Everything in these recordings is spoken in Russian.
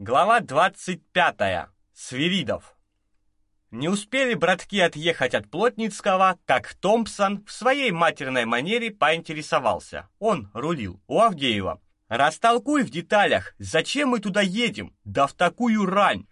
Глава 25. Свиридов. Не успели братки отъехать от Плотницкого, как Томпсон в своей матерной манере поинтересовался. Он рулил у Авдеева. Растолкуй в деталях, зачем мы туда едем, да в такую рань.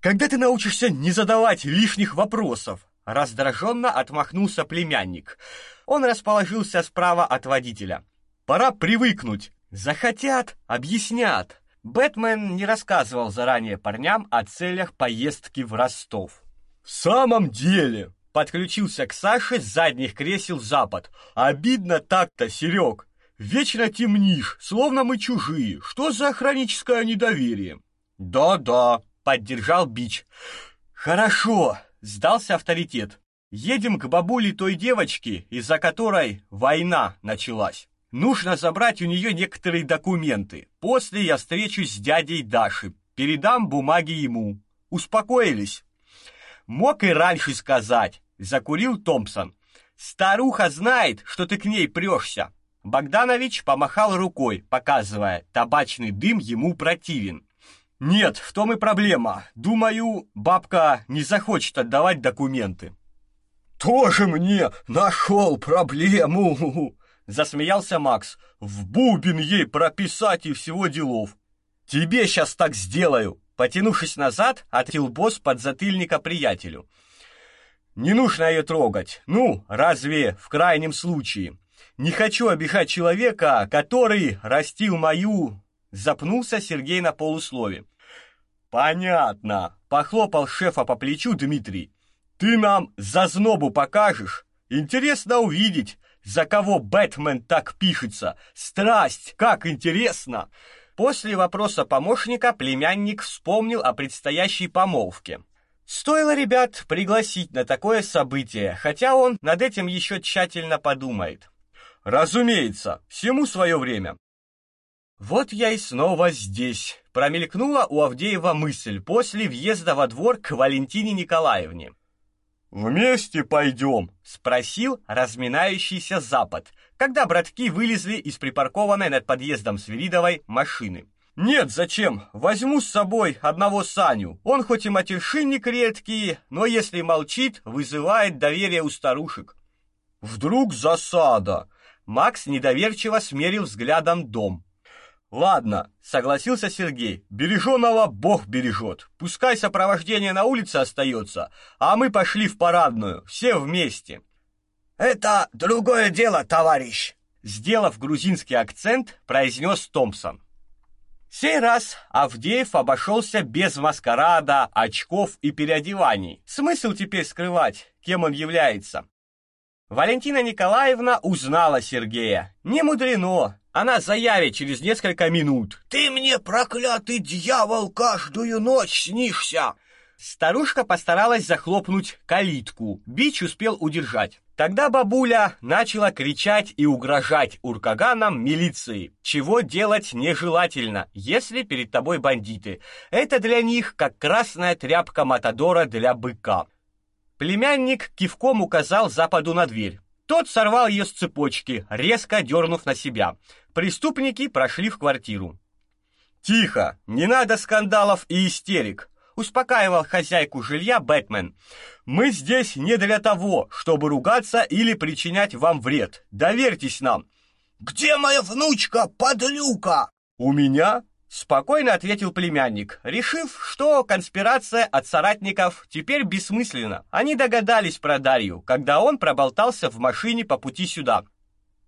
Когда ты научишься не задавать лишних вопросов? Раздраженно отмахнулся племянник. Он расположился справа от водителя. Пора привыкнуть. Захотят объяснят. Бэтмен не рассказывал заранее парням о целях поездки в Ростов. В самом деле, подключился к Саше с задних кресел Запад. Обидно так-то, Серег. Вечно темнишь, словно мы чужие. Что за хроническое недоверие? Да-да, поддержал Бич. Хорошо, сдался авторитет. Едем к бабуле той девочки, из-за которой война началась. Нужно забрать у нее некоторые документы. После я встречусь с дядей Дашей, передам бумаги ему. Успокоились? Мог и раньше сказать, закурил Томпсон. Старуха знает, что ты к ней прешься. Богданович помахал рукой, показывая, табачный дым ему противен. Нет, в том и проблема. Думаю, бабка не захочет отдавать документы. Тоже мне нашел проблему, засмеялся Макс. В бубен ей прописать и всего делов. Тебе сейчас так сделаю, потянувшись назад, ответил босс подзатыльника приятелю. Не нужно ее трогать. Ну, разве в крайнем случае. Не хочу обижать человека, который растил мою запнулся Сергей на полуслове. Понятно, похлопал шефа по плечу Дмитрий. Ты нам зазнобу покажешь? Интересно увидеть, за кого Бэтмен так пишется? Страсть, как интересно. После вопроса помощника племянник вспомнил о предстоящей помолвке. Стоило ребят пригласить на такое событие, хотя он над этим еще тщательно подумает. Разумеется, всему свое время. Вот я и снова здесь, промелькнула у Авдеева мысль после въезда во двор к Валентине Николаевне. «Вместе пойдем?» — спросил разминающийся Запад, когда братки вылезли из припаркованной над подъездом Свиридовой машины. «Нет, зачем? Возьму с собой одного Саню. Он хоть и матершинник редкий, но если молчит, вызывает доверие у старушек». «Вдруг засада?» Макс недоверчиво смерил взглядом дом. Ладно, согласился Сергей. Береженого Бог бережет. Пускай сопровождение на улице остается, а мы пошли в парадную, все вместе. Это другое дело, товарищ, сделав грузинский акцент, произнес Томпсон. Сей раз Авдеев обошелся без маскарада, очков и переодеваний. Смысл теперь скрывать, кем он является? Валентина Николаевна узнала Сергея. Не мудрено, она заявит через несколько минут. «Ты мне, проклятый дьявол, каждую ночь снишься!» Старушка постаралась захлопнуть калитку. Бич успел удержать. Тогда бабуля начала кричать и угрожать уркаганам милиции. Чего делать нежелательно, если перед тобой бандиты. Это для них как красная тряпка матадора для быка. Племянник кивком указал западу на дверь. Тот сорвал ее с цепочки, резко дернув на себя. Преступники прошли в квартиру. Тихо, не надо скандалов и истерик, успокаивал хозяйку жилья Бэтмен. Мы здесь не для того, чтобы ругаться или причинять вам вред. Доверьтесь нам. Где моя внучка, подлюка? У меня спокойно ответил племянник, решив, что конспирация от соратников теперь бессмысленна. Они догадались про Дарью, когда он проболтался в машине по пути сюда.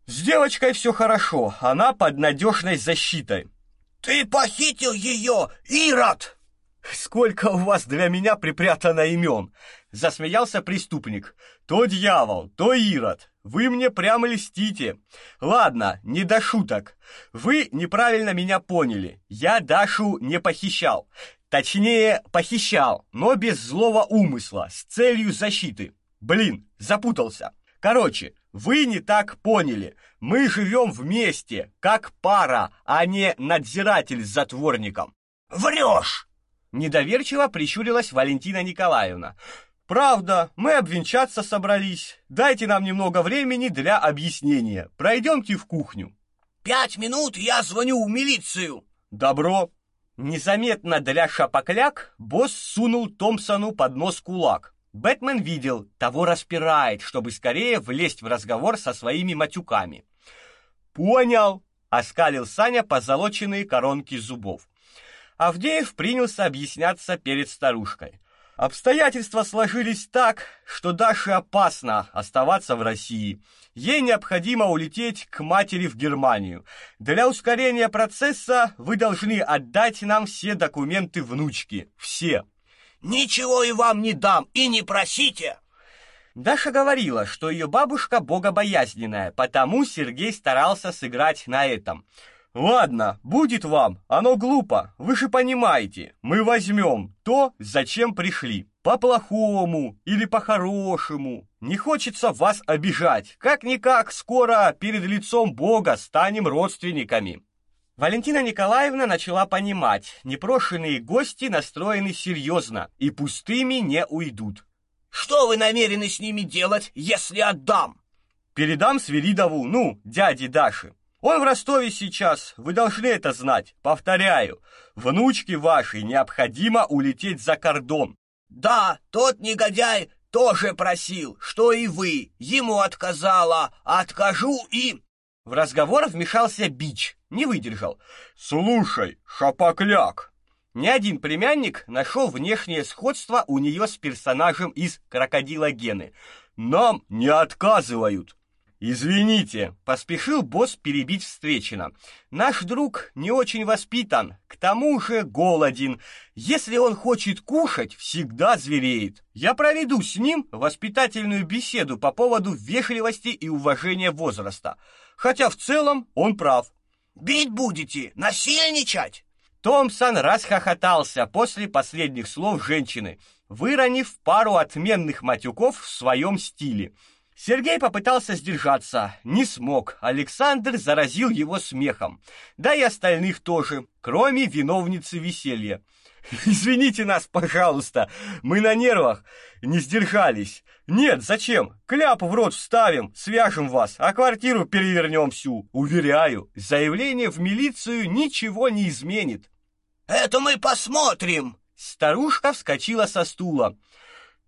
С девочкой все хорошо, она под надежной защитой. Ты похитил ее, Ирод! Сколько у вас для меня припрятано имен? Засмеялся преступник. То дьявол, то Ирод. Вы мне прямо льстите. Ладно, не до шуток. Вы неправильно меня поняли. Я Дашу не похищал. Точнее, похищал, но без злого умысла, с целью защиты. Блин, запутался. Короче, вы не так поняли. Мы живем вместе, как пара, а не надзиратель с затворником. Врешь! Недоверчиво прищурилась Валентина Николаевна. Правда, мы обвенчаться собрались. Дайте нам немного времени для объяснения. Пройдемте в кухню. Пять минут, я звоню в милицию. Добро. Незаметно для шапокляк босс сунул Томпсону под нос кулак. Бэтмен видел, того распирает, чтобы скорее влезть в разговор со своими матюками. «Понял!» — оскалил Саня позолоченные коронки зубов. Авдеев принялся объясняться перед старушкой. Обстоятельства сложились так, что Даше опасно оставаться в России. Ей необходимо улететь к матери в Германию. Для ускорения процесса вы должны отдать нам все документы внучки. Все. Ничего и вам не дам, и не просите. Даша говорила, что ее бабушка богобоязненная, потому Сергей старался сыграть на этом. Ладно, будет вам. Оно глупо. Вы же понимаете. Мы возьмем то, зачем пришли. По-плохому или по-хорошему. Не хочется вас обижать. Как-никак скоро перед лицом Бога станем родственниками. Валентина Николаевна начала понимать, непрошенные гости настроены серьезно и пустыми не уйдут. Что вы намерены с ними делать, если отдам? Передам Свиридову, ну, дяде Даше. Он в Ростове сейчас, вы должны это знать. Повторяю, внучке вашей необходимо улететь за кордон. Да, тот негодяй тоже просил, что и вы. Ему отказала, откажу и... В разговор вмешался Бич, не выдержал. Слушай, шапокляк. Ни один племянник нашел внешнее сходство у нее с персонажем из Крокодила Гены. Нам не отказывают. Извините, поспешил босс перебить встречено. Наш друг не очень воспитан, к тому же голоден. Если он хочет кушать, всегда звереет. Я проведу с ним воспитательную беседу по поводу вежливости и уважения возраста. Хотя в целом он прав. Бить будете, насильничать? Томпсон расхохотался после последних слов женщины, выронив пару отменных матюков в своем стиле. Сергей попытался сдержаться, не смог. Александр заразил его смехом. Да и остальных тоже, кроме виновницы веселья. Извините нас, пожалуйста. Мы на нервах, не сдержались. Нет, зачем? Кляп в рот вставим, свяжем вас, а квартиру перевернем всю. Уверяю, заявление в милицию ничего не изменит. Это мы посмотрим. Старушка вскочила со стула.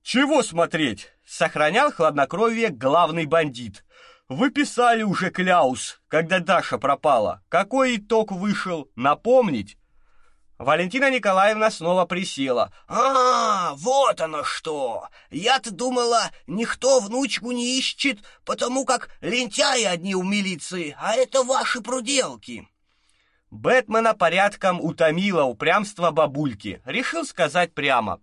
Чего смотреть? Сохранял хладнокровие главный бандит. Вы писали уже кляус, когда Даша пропала. Какой итог вышел? Напомнить? Валентина Николаевна снова присела. А, вот оно что. Я-то думала, никто внучку не ищет, потому как лентяи одни у милиции, а это ваши проделки. Бэтмена порядком утомило упрямство бабульки. Решил сказать прямо: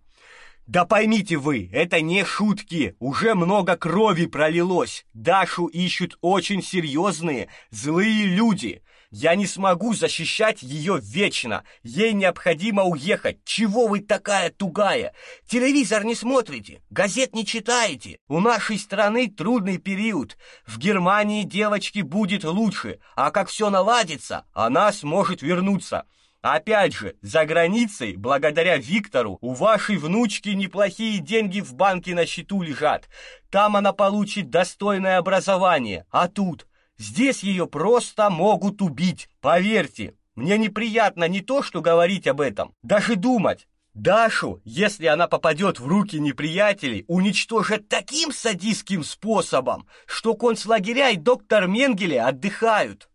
да поймите вы, это не шутки. Уже много крови пролилось. Дашу ищут очень серьезные, злые люди. Я не смогу защищать ее вечно. Ей необходимо уехать. Чего вы такая тугая? Телевизор не смотрите, газет не читаете. У нашей страны трудный период. В Германии девочке будет лучше, а как все наладится, она сможет вернуться. Опять же, за границей, благодаря Виктору, у вашей внучки неплохие деньги в банке на счету лежат. Там она получит достойное образование. А тут здесь ее просто могут убить. Поверьте, мне неприятно не то, что говорить об этом, даже думать. Дашу, если она попадет в руки неприятелей, уничтожат таким садистским способом, что концлагеря и доктор Менгеле отдыхают.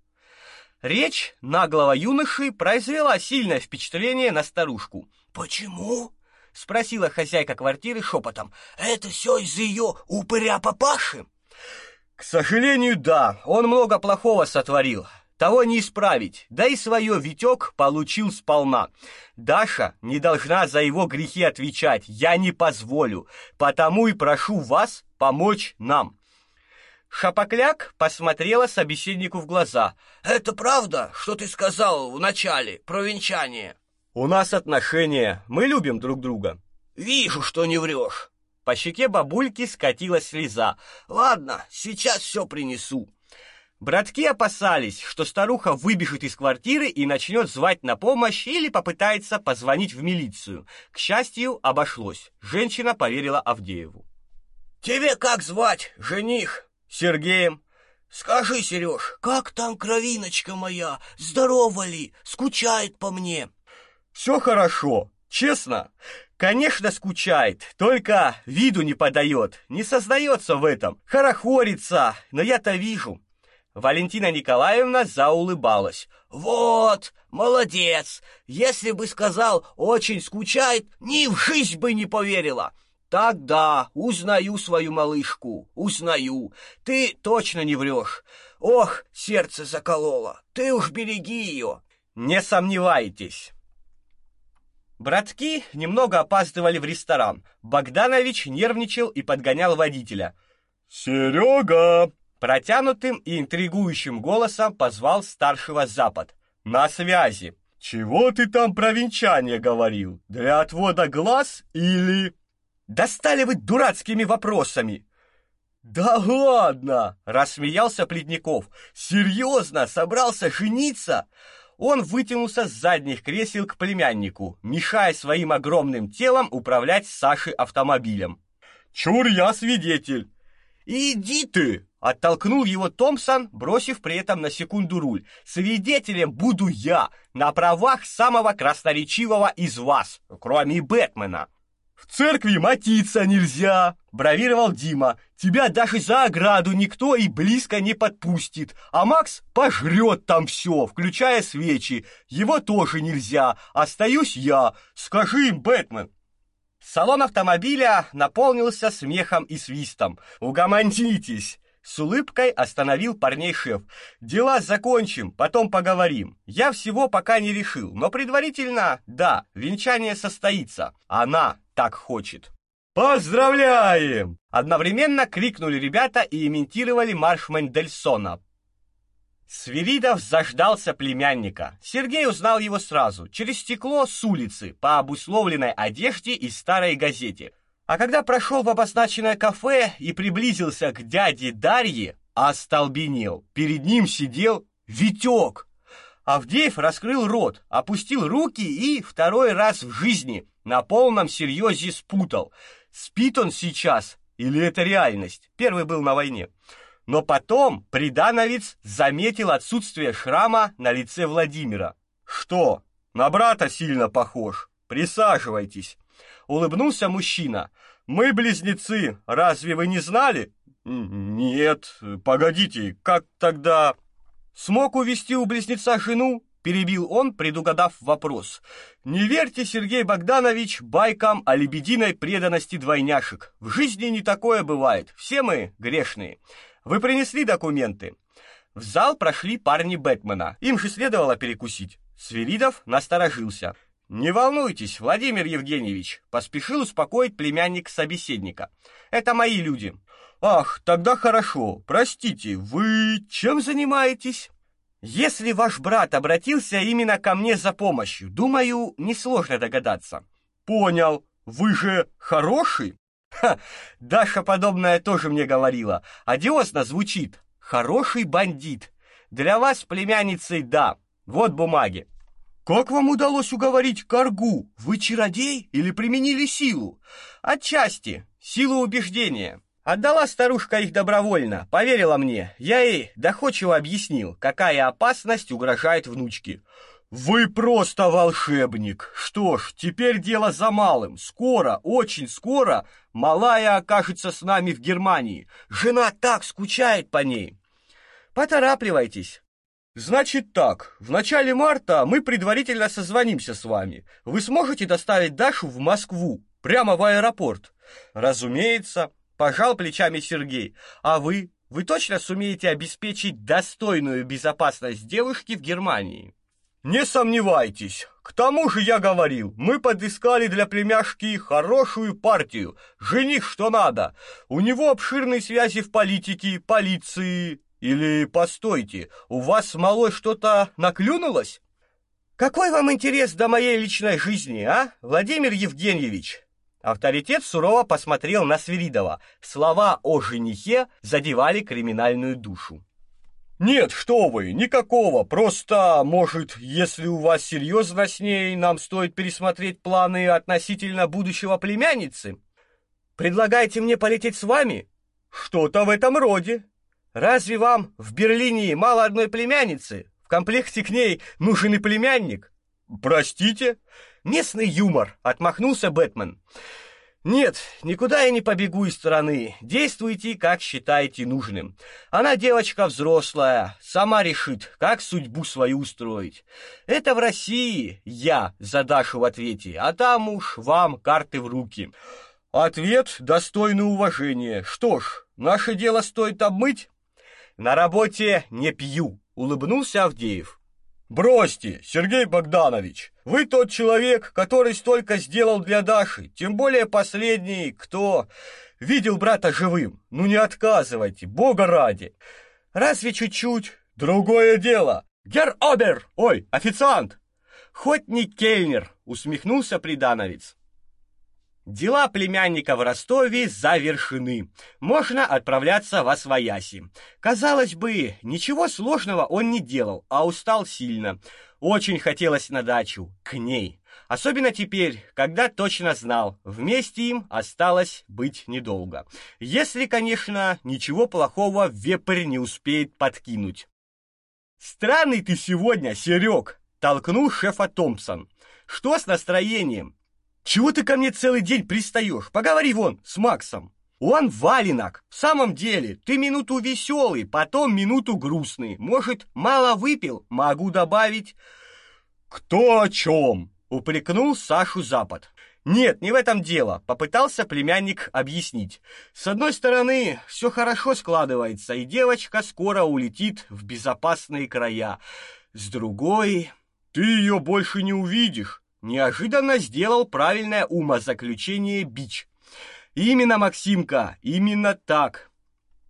Речь наглого юноши произвела сильное впечатление на старушку. «Почему?» — спросила хозяйка квартиры шепотом. «Это все из-за ее упыря-папаши?» «К сожалению, да. Он много плохого сотворил. Того не исправить. Да и свое Витек получил сполна. Даша не должна за его грехи отвечать. Я не позволю. Потому и прошу вас помочь нам. Шапокляк посмотрела собеседнику в глаза. «Это правда, что ты сказал в начале про венчание?» «У нас отношения, мы любим друг друга». «Вижу, что не врешь». По щеке бабульки скатилась слеза. «Ладно, сейчас все принесу». Братки опасались, что старуха выбежит из квартиры и начнет звать на помощь или попытается позвонить в милицию. К счастью, обошлось. Женщина поверила Авдееву. «Тебе как звать, жених?» Сергеем. Скажи, Сереж, как там кровиночка моя? Здорова ли? Скучает по мне? Все хорошо, честно. Конечно, скучает, только виду не подает, не сознается в этом, хорохорится, но я-то вижу. Валентина Николаевна заулыбалась. Вот, молодец. Если бы сказал очень скучает, ни в жизнь бы не поверила. Тогда узнаю свою малышку, узнаю. Ты точно не врешь. Ох, сердце закололо. Ты уж береги ее. Не сомневайтесь. Братки немного опаздывали в ресторан. Богданович нервничал и подгонял водителя. Серега! Протянутым и интригующим голосом позвал старшего Запад. На связи. Чего ты там про венчание говорил? Для отвода глаз или Достали вы дурацкими вопросами. Да ладно, рассмеялся Плетников. Серьезно, собрался жениться? Он вытянулся с задних кресел к племяннику, мешая своим огромным телом управлять Сашей автомобилем. Чур я свидетель. Иди ты, оттолкнул его Томпсон, бросив при этом на секунду руль. Свидетелем буду я на правах самого красноречивого из вас, кроме Бэтмена. В церкви матиться нельзя, бравировал Дима. Тебя даже за ограду никто и близко не подпустит. А Макс пожрет там все, включая свечи. Его тоже нельзя. Остаюсь я. Скажи им, Бэтмен. Салон автомобиля наполнился смехом и свистом. Угомонитесь. С улыбкой остановил парней шеф. Дела закончим, потом поговорим. Я всего пока не решил, но предварительно, да, венчание состоится. Она так хочет. Поздравляем! Одновременно крикнули ребята и имитировали марш Мендельсона. Свиридов заждался племянника. Сергей узнал его сразу, через стекло с улицы, по обусловленной одежде и старой газете. А когда прошел в обозначенное кафе и приблизился к дяде Дарье, остолбенел. Перед ним сидел Витек. Авдеев раскрыл рот, опустил руки и второй раз в жизни на полном серьезе спутал. Спит он сейчас или это реальность? Первый был на войне. Но потом придановец заметил отсутствие шрама на лице Владимира. Что? На брата сильно похож. Присаживайтесь улыбнулся мужчина. Мы близнецы, разве вы не знали? Нет, погодите, как тогда смог увести у близнеца жену? перебил он, предугадав вопрос. Не верьте, Сергей Богданович, байкам о лебединой преданности двойняшек. В жизни не такое бывает. Все мы грешные. Вы принесли документы. В зал прошли парни Бэтмена. Им же следовало перекусить. Свиридов насторожился. Не волнуйтесь, Владимир Евгеньевич, поспешил успокоить племянник собеседника. Это мои люди. Ах, тогда хорошо. Простите, вы чем занимаетесь? Если ваш брат обратился именно ко мне за помощью, думаю, несложно догадаться. Понял. Вы же хороший? Ха, Даша подобное тоже мне говорила. Одиозно звучит. Хороший бандит. Для вас, племянницей, да. Вот бумаги. Как вам удалось уговорить Каргу? Вы чародей или применили силу? Отчасти. Силу убеждения. Отдала старушка их добровольно, поверила мне. Я ей доходчиво объяснил, какая опасность угрожает внучке. Вы просто волшебник. Что ж, теперь дело за малым. Скоро, очень скоро малая окажется с нами в Германии. Жена так скучает по ней. Поторапливайтесь. Значит так, в начале марта мы предварительно созвонимся с вами. Вы сможете доставить Дашу в Москву, прямо в аэропорт? Разумеется, пожал плечами Сергей. А вы, вы точно сумеете обеспечить достойную безопасность девушки в Германии? Не сомневайтесь. К тому же я говорил, мы подыскали для племяшки хорошую партию. Жених что надо. У него обширные связи в политике, полиции, или постойте, у вас с малой что-то наклюнулось? Какой вам интерес до моей личной жизни, а, Владимир Евгеньевич? Авторитет сурово посмотрел на Свиридова. Слова о женихе задевали криминальную душу. Нет, что вы, никакого. Просто, может, если у вас серьезно с ней, нам стоит пересмотреть планы относительно будущего племянницы. Предлагаете мне полететь с вами? Что-то в этом роде. Разве вам в Берлине мало одной племянницы? В комплекте к ней нужен и племянник? Простите? Местный юмор, отмахнулся Бэтмен. Нет, никуда я не побегу из страны. Действуйте, как считаете нужным. Она девочка взрослая, сама решит, как судьбу свою устроить. Это в России я за Дашу в ответе, а там уж вам карты в руки. Ответ достойный уважения. Что ж, наше дело стоит обмыть. На работе не пью, улыбнулся Авдеев. Бросьте, Сергей Богданович. Вы тот человек, который столько сделал для Даши, тем более последний, кто видел брата живым. Ну не отказывайте, бога ради. Разве чуть-чуть? Другое дело. Гер Обер, ой, официант. Хоть не кельнер, усмехнулся придановец. Дела племянника в Ростове завершены. Можно отправляться во свояси. Казалось бы, ничего сложного он не делал, а устал сильно. Очень хотелось на дачу, к ней. Особенно теперь, когда точно знал, вместе им осталось быть недолго. Если, конечно, ничего плохого вепрь не успеет подкинуть. «Странный ты сегодня, Серег!» — толкнул шефа Томпсон. «Что с настроением? Чего ты ко мне целый день пристаешь? Поговори вон с Максом. Он валенок. В самом деле, ты минуту веселый, потом минуту грустный. Может, мало выпил? Могу добавить. Кто о чем? Упрекнул Сашу Запад. Нет, не в этом дело, попытался племянник объяснить. С одной стороны, все хорошо складывается, и девочка скоро улетит в безопасные края. С другой, ты ее больше не увидишь неожиданно сделал правильное умозаключение Бич. Именно Максимка, именно так.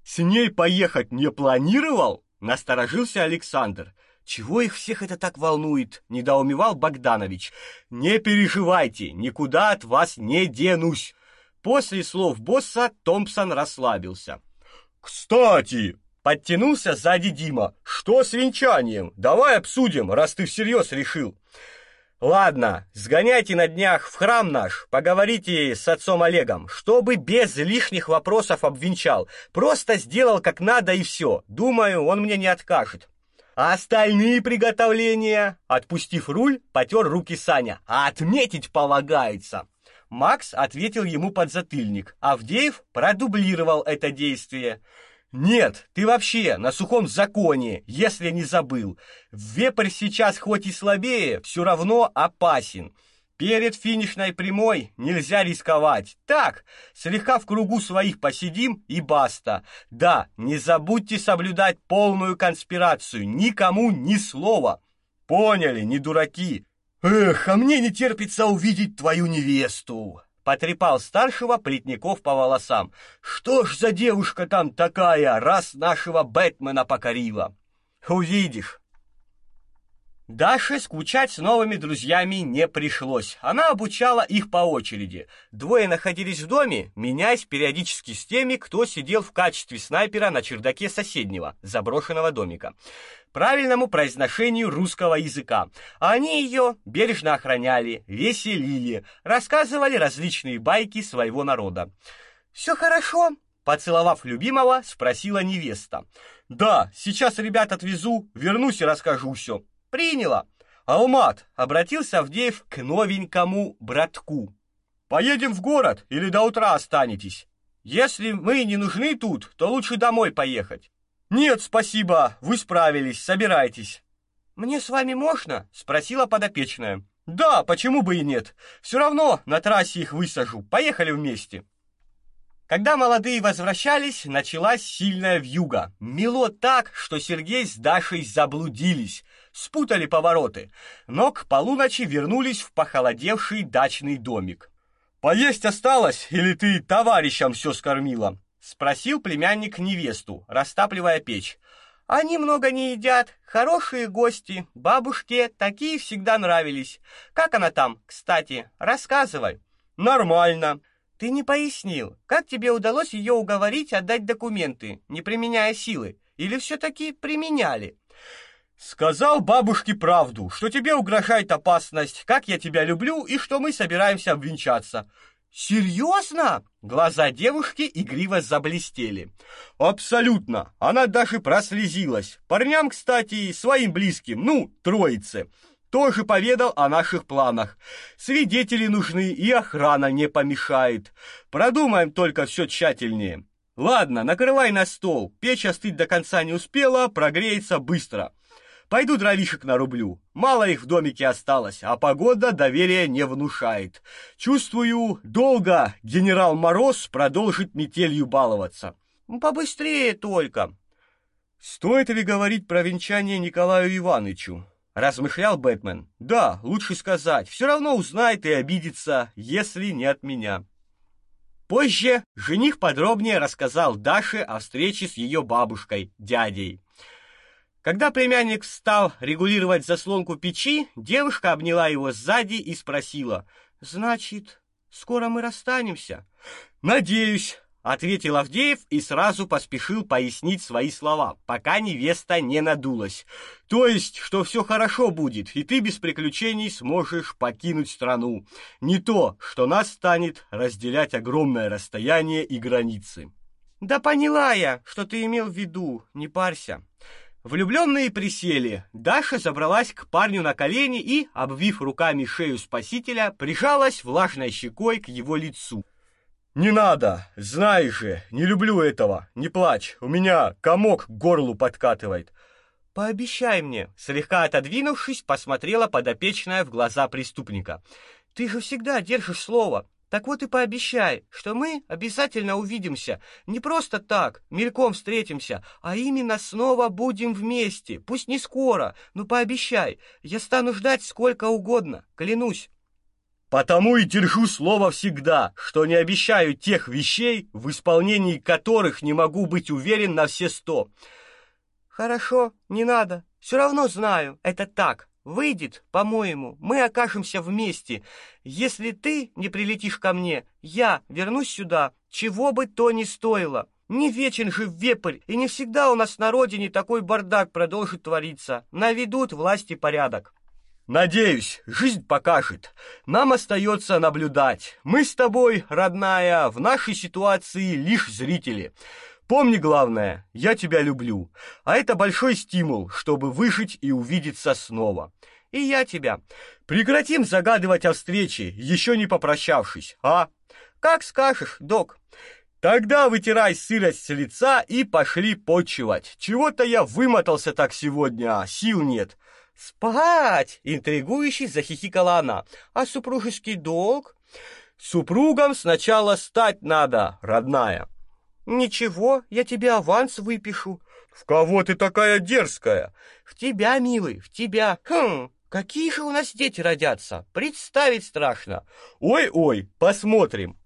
С ней поехать не планировал? Насторожился Александр. Чего их всех это так волнует? недоумевал Богданович. Не переживайте, никуда от вас не денусь. После слов босса Томпсон расслабился. Кстати, подтянулся сзади Дима. Что с венчанием? Давай обсудим, раз ты всерьез решил. Ладно, сгоняйте на днях в храм наш, поговорите с отцом Олегом, чтобы без лишних вопросов обвенчал. Просто сделал как надо и все. Думаю, он мне не откажет. А остальные приготовления, отпустив руль, потер руки Саня. А отметить полагается. Макс ответил ему под затыльник. Авдеев продублировал это действие. Нет, ты вообще на сухом законе, если не забыл. Вепрь сейчас хоть и слабее, все равно опасен. Перед финишной прямой нельзя рисковать. Так, слегка в кругу своих посидим и баста. Да, не забудьте соблюдать полную конспирацию, никому ни слова. Поняли, не дураки. Эх, а мне не терпится увидеть твою невесту потрепал старшего Плетников по волосам. Что ж за девушка там такая, раз нашего Бэтмена покорила? Увидишь. Даше скучать с новыми друзьями не пришлось. Она обучала их по очереди. Двое находились в доме, меняясь периодически с теми, кто сидел в качестве снайпера на чердаке соседнего, заброшенного домика правильному произношению русского языка. Они ее бережно охраняли, веселили, рассказывали различные байки своего народа. «Все хорошо?» — поцеловав любимого, спросила невеста. «Да, сейчас ребят отвезу, вернусь и расскажу все». «Приняла». «Алмат», — обратился Авдеев к новенькому братку. «Поедем в город или до утра останетесь? Если мы не нужны тут, то лучше домой поехать». Нет, спасибо, вы справились, собирайтесь. Мне с вами можно? спросила подопечная. Да, почему бы и нет? Все равно на трассе их высажу. Поехали вместе. Когда молодые возвращались, началась сильная вьюга. Мело так, что Сергей с Дашей заблудились, спутали повороты, но к полуночи вернулись в похолодевший дачный домик. Поесть осталось или ты товарищам все скормила? спросил племянник невесту, растапливая печь. Они много не едят, хорошие гости, бабушке такие всегда нравились. Как она там, кстати, рассказывай. Нормально. Ты не пояснил, как тебе удалось ее уговорить отдать документы, не применяя силы, или все таки применяли? Сказал бабушке правду, что тебе угрожает опасность, как я тебя люблю и что мы собираемся обвенчаться. Серьезно? Глаза девушки игриво заблестели. Абсолютно. Она даже прослезилась. Парням, кстати, своим близким, ну, троице. тоже поведал о наших планах. Свидетели нужны и охрана не помешает. Продумаем только все тщательнее. Ладно, накрывай на стол. Печь остыть до конца не успела, прогреется быстро. Пойду дровишек нарублю. Мало их в домике осталось, а погода доверия не внушает. Чувствую, долго генерал Мороз продолжит метелью баловаться. Ну, побыстрее только. Стоит ли говорить про венчание Николаю Ивановичу? размышлял Бэтмен. Да, лучше сказать. Все равно узнает и обидится, если не от меня. Позже жених подробнее рассказал Даше о встрече с ее бабушкой, дядей. Когда племянник стал регулировать заслонку печи, девушка обняла его сзади и спросила: "Значит, скоро мы расстанемся?" "Надеюсь", ответил Авдеев и сразу поспешил пояснить свои слова, пока невеста не надулась. То есть, что все хорошо будет, и ты без приключений сможешь покинуть страну. Не то, что нас станет разделять огромное расстояние и границы. Да поняла я, что ты имел в виду, не парься. Влюбленные присели. Даша забралась к парню на колени и, обвив руками шею спасителя, прижалась влажной щекой к его лицу. Не надо, знаешь же, не люблю этого. Не плачь, у меня комок к горлу подкатывает. Пообещай мне, слегка отодвинувшись, посмотрела подопечная в глаза преступника. Ты же всегда держишь слово. Так вот и пообещай, что мы обязательно увидимся, не просто так, мельком встретимся, а именно снова будем вместе. Пусть не скоро, но пообещай. Я стану ждать сколько угодно, клянусь. Потому и держу слово всегда, что не обещаю тех вещей, в исполнении которых не могу быть уверен на все сто. Хорошо, не надо. Все равно знаю, это так. Выйдет, по-моему, мы окажемся вместе. Если ты не прилетишь ко мне, я вернусь сюда, чего бы то ни стоило. Не вечен же вепрь, и не всегда у нас на родине такой бардак продолжит твориться. Наведут власти порядок. Надеюсь, жизнь покажет. Нам остается наблюдать. Мы с тобой, родная, в нашей ситуации лишь зрители. Помни главное, я тебя люблю. А это большой стимул, чтобы выжить и увидеться снова. И я тебя. Прекратим загадывать о встрече, еще не попрощавшись, а? Как скажешь, док. Тогда вытирай сырость с лица и пошли почивать. Чего-то я вымотался так сегодня, а сил нет. Спать, интригующе захихикала она. А супружеский долг? Супругам сначала стать надо, родная. Ничего, я тебе аванс выпишу. В кого ты такая дерзкая? В тебя, милый, в тебя. Хм, какие же у нас дети родятся? Представить страшно. Ой-ой, посмотрим.